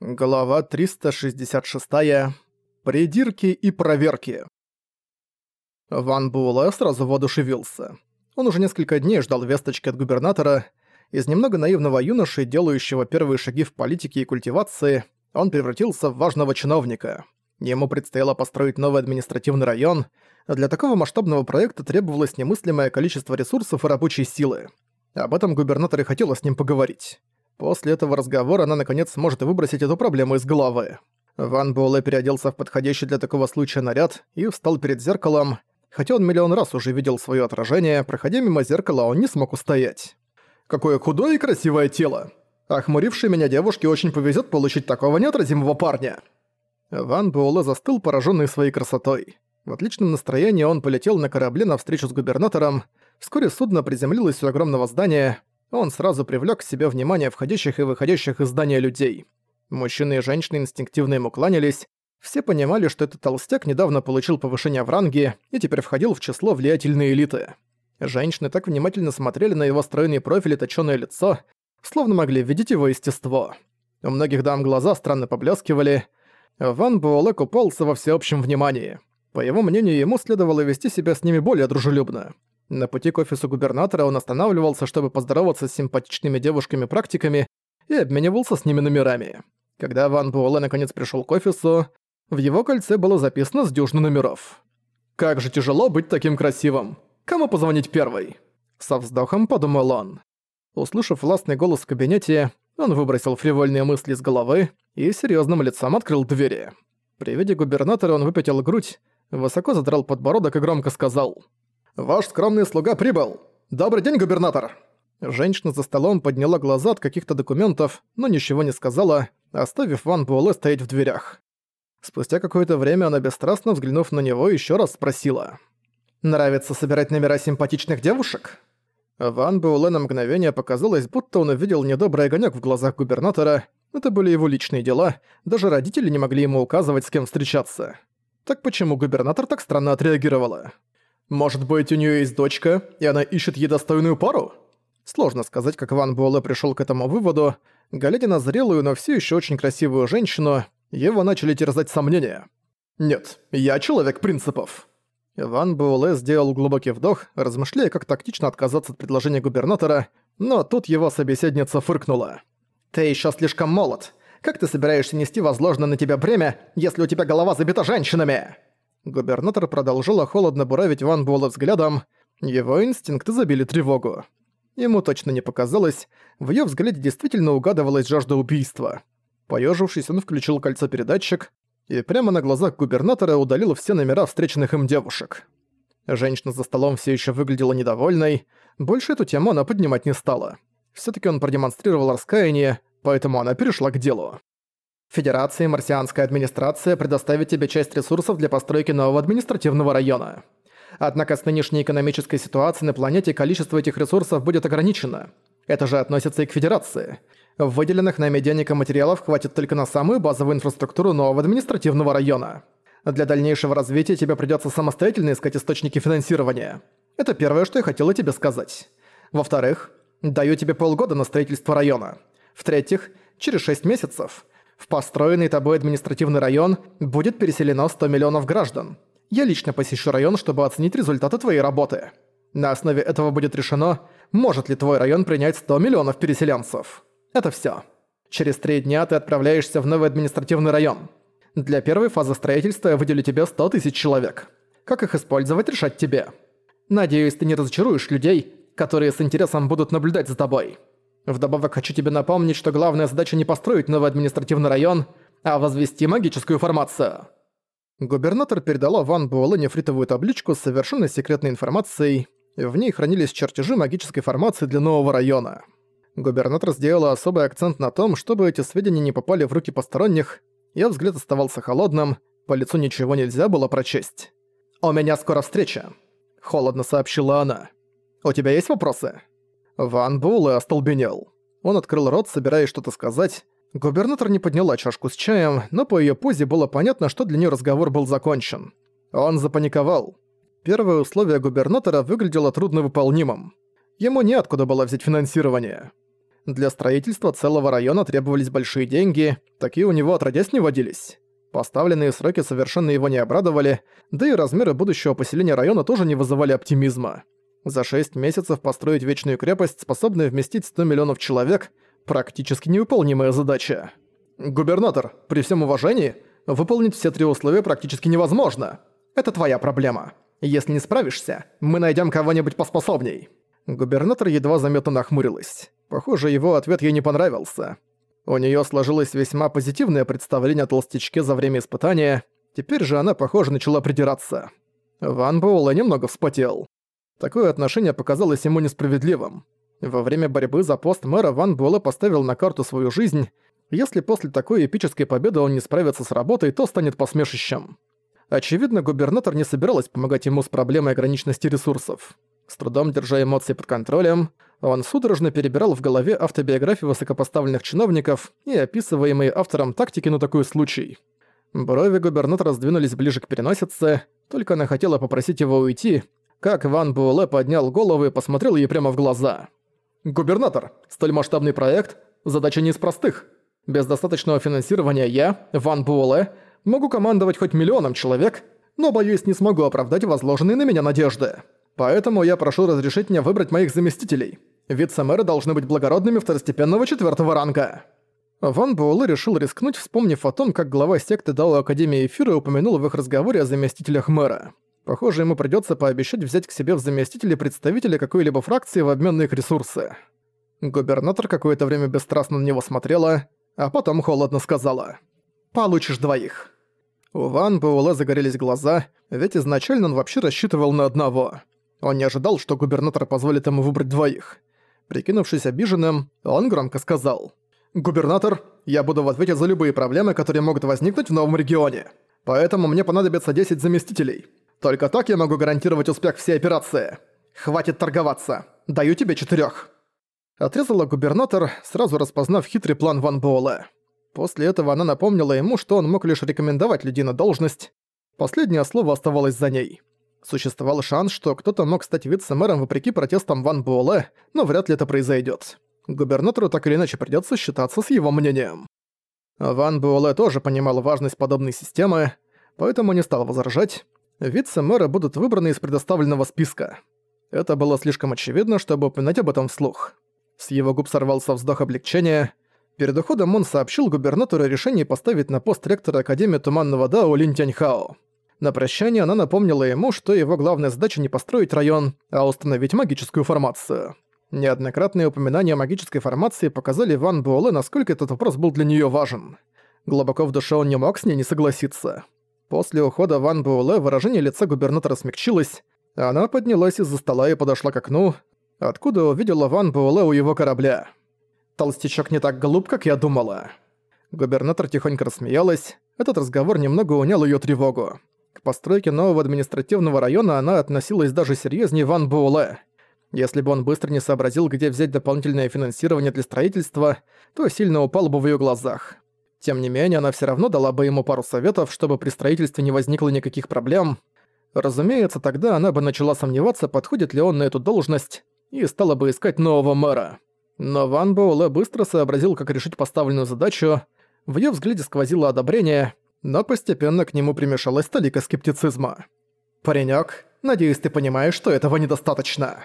Глава 366. Придирки и проверки. Ван Буэлэ сразу воодушевился. Он уже несколько дней ждал весточки от губернатора. Из немного наивного юноши, делающего первые шаги в политике и культивации, он превратился в важного чиновника. Ему предстояло построить новый административный район. Для такого масштабного проекта требовалось немыслимое количество ресурсов и рабочей силы. Об этом губернатор и хотел с ним поговорить. После этого разговора она наконец сможет выбросить эту проблему из головы. Ван Буэлэ переоделся в подходящий для такого случая наряд и встал перед зеркалом. Хотя он миллион раз уже видел свое отражение, проходя мимо зеркала, он не смог устоять. «Какое худое и красивое тело! Охмурившей меня девушке очень повезет получить такого неотразимого парня!» Ван Буэлэ застыл, пораженный своей красотой. В отличном настроении он полетел на корабле навстречу с губернатором. Вскоре судно приземлилось у огромного здания, он сразу привлек к себе внимание входящих и выходящих из здания людей. Мужчины и женщины инстинктивно ему кланялись. Все понимали, что этот толстяк недавно получил повышение в ранге и теперь входил в число влиятельной элиты. Женщины так внимательно смотрели на его стройный профиль и точёное лицо, словно могли видеть его естество. У многих дам глаза странно поблескивали. Ван Буэлэ купался во всеобщем внимании. По его мнению, ему следовало вести себя с ними более дружелюбно. На пути к офису губернатора он останавливался, чтобы поздороваться с симпатичными девушками-практиками и обменивался с ними номерами. Когда Ван Буэлэ наконец пришел к офису, в его кольце было записано с дюжины номеров. «Как же тяжело быть таким красивым! Кому позвонить первой?» Со вздохом подумал он. Услышав властный голос в кабинете, он выбросил фривольные мысли из головы и серьезным лицом открыл двери. При виде губернатора он выпятил грудь, высоко задрал подбородок и громко сказал «Ваш скромный слуга прибыл! Добрый день, губернатор!» Женщина за столом подняла глаза от каких-то документов, но ничего не сказала, оставив Ван Буэлэ стоять в дверях. Спустя какое-то время она бесстрастно взглянув на него, еще раз спросила. «Нравится собирать номера симпатичных девушек?» Ван Буэлэ на мгновение показалось, будто он увидел недобрый огонек в глазах губернатора. Это были его личные дела, даже родители не могли ему указывать, с кем встречаться. Так почему губернатор так странно отреагировала? Может быть, у нее есть дочка, и она ищет ей достойную пару? Сложно сказать, как Ван Буэлэ пришел к этому выводу. Глядя на зрелую, но все еще очень красивую женщину, его начали терзать сомнения. «Нет, я человек принципов». Ван Буэлэ сделал глубокий вдох, размышляя, как тактично отказаться от предложения губернатора, но тут его собеседница фыркнула. «Ты еще слишком молод. Как ты собираешься нести возложенное на тебя бремя, если у тебя голова забита женщинами?» Губернатор продолжила холодно буравить Ван Буэлла взглядом, его инстинкты забили тревогу. Ему точно не показалось, в её взгляде действительно угадывалась жажда убийства. Поёжившись, он включил кольцо-передатчик и прямо на глазах губернатора удалил все номера встреченных им девушек. Женщина за столом всё ещё выглядела недовольной, больше эту тему она поднимать не стала. Всё-таки он продемонстрировал раскаяние, поэтому она перешла к делу. Федерация и марсианская администрация предоставит тебе часть ресурсов для постройки нового административного района. Однако с нынешней экономической ситуацией на планете количество этих ресурсов будет ограничено. Это же относится и к Федерации. Выделенных нами денег и материалов хватит только на самую базовую инфраструктуру нового административного района. Для дальнейшего развития тебе придется самостоятельно искать источники финансирования. Это первое, что я хотела тебе сказать. Во-вторых, даю тебе полгода на строительство района. В-третьих, через 6 месяцев – в построенный тобой административный район будет переселено 100 миллионов граждан. Я лично посещу район, чтобы оценить результаты твоей работы. На основе этого будет решено, может ли твой район принять 100 миллионов переселенцев. Это всё. Через три дня ты отправляешься в новый административный район. Для первой фазы строительства я выделю тебе 100 тысяч человек. Как их использовать, решать тебе. Надеюсь, ты не разочаруешь людей, которые с интересом будут наблюдать за тобой. Вдобавок хочу тебе напомнить, что главная задача не построить новый административный район, а возвести магическую формацию. Губернатор передала Ван Буэлэ нефритовую табличку с совершенно секретной информацией. В ней хранились чертежи магической формации для нового района. Губернатор сделала особый акцент на том, чтобы эти сведения не попали в руки посторонних. Её взгляд оставался холодным, по лицу ничего нельзя было прочесть. «У меня скоро встреча», — холодно сообщила она. «У тебя есть вопросы?» Ван Буэлэ остолбенел. Он открыл рот, собираясь что-то сказать. Губернатор не подняла чашку с чаем, но по её позе было понятно, что для неё разговор был закончен. Он запаниковал. Первое условие губернатора выглядело трудновыполнимым. Ему неоткуда было взять финансирование. Для строительства целого района требовались большие деньги, такие у него отродясь не водились. Поставленные сроки совершенно его не обрадовали, да и размеры будущего поселения района тоже не вызывали оптимизма. За 6 месяцев построить вечную крепость, способную вместить 100 миллионов человек, практически невыполнимая задача. «Губернатор, при всем уважении, выполнить все три условия практически невозможно. Это твоя проблема. Если не справишься, мы найдем кого-нибудь поспособней». Губернатор едва заметно нахмурилась. Похоже, его ответ ей не понравился. У нее сложилось весьма позитивное представление о толстячке за время испытания, теперь же она, похоже, начала придираться. Ван Буэлэ немного вспотел. Такое отношение показалось ему несправедливым. Во время борьбы за пост мэра Ван Буэлэ поставил на карту свою жизнь. Если после такой эпической победы он не справится с работой, то станет посмешищем. Очевидно, губернатор не собиралась помогать ему с проблемой ограниченности ресурсов. С трудом держа эмоции под контролем, он судорожно перебирал в голове автобиографии высокопоставленных чиновников и описываемые автором тактики на такой случай. Брови губернатора сдвинулись ближе к переносице, только она хотела попросить его уйти, как Ван Буэлэ поднял голову и посмотрел ей прямо в глаза. «Губернатор, столь масштабный проект – задача не из простых. Без достаточного финансирования я, Ван Буэлэ, могу командовать хоть миллионом человек, но, боюсь, не смогу оправдать возложенные на меня надежды». Поэтому я прошу разрешить мне выбрать моих заместителей. Вице-мэры должны быть благородными второстепенного четвертого ранга». Ван Буэлэ решил рискнуть, вспомнив о том, как глава секты Дао Академии Эфира упомянул в их разговоре о заместителях мэра. Похоже, ему придётся пообещать взять к себе в заместители представителя какой-либо фракции в обмен на их ресурсы. Губернатор какое-то время бесстрастно на него смотрела, а потом холодно сказала «Получишь двоих». У Ван Буэлэ загорелись глаза, ведь изначально он вообще рассчитывал на одного – он не ожидал, что губернатор позволит ему выбрать двоих. Прикинувшись обиженным, он громко сказал. «Губернатор, я буду в ответе за любые проблемы, которые могут возникнуть в новом регионе. Поэтому мне понадобится 10 заместителей. Только так я могу гарантировать успех всей операции. Хватит торговаться. Даю тебе четырёх». Отрезала губернатор, сразу распознав хитрый план Ван Буэлэ. После этого она напомнила ему, что он мог лишь рекомендовать людей на должность. Последнее слово оставалось за ней. Существовал шанс, что кто-то мог стать вице-мэром вопреки протестам Ван Буэлэ, но вряд ли это произойдет. Губернатору так или иначе придется считаться с его мнением. Ван Буэлэ тоже понимал важность подобной системы, поэтому не стал возражать. Вице-мэры будут выбраны из предоставленного списка. Это было слишком очевидно, чтобы упоминать об этом вслух. С его губ сорвался вздох облегчения. Перед уходом он сообщил губернатору о решении поставить на пост ректора Академии Туманного Дао Лин Тяньхао. На прощание она напомнила ему, что его главная задача не построить район, а установить магическую формацию. Неоднократные упоминания магической формации показали Ван Буэлэ, насколько этот вопрос был для неё важен. Глубоко в душе он не мог с ней не согласиться. После ухода Ван Буэлэ выражение лица губернатора смягчилось, она поднялась из-за стола и подошла к окну, откуда увидела Ван Буэлэ у его корабля. «Толстячок не так глуп, как я думала». Губернатор тихонько рассмеялась, этот разговор немного унял её тревогу. К постройке нового административного района она относилась даже серьезнее Ван Буэлэ. Если бы он быстро не сообразил, где взять дополнительное финансирование для строительства, то сильно упал бы в её глазах. Тем не менее, она всё равно дала бы ему пару советов, чтобы при строительстве не возникло никаких проблем. Разумеется, тогда она бы начала сомневаться, подходит ли он на эту должность, и стала бы искать нового мэра. Но Ван Буэлэ быстро сообразил, как решить поставленную задачу. В её взгляде сквозило одобрение, но постепенно к нему примешалась толика скептицизма. «Паренёк, надеюсь, ты понимаешь, что этого недостаточно».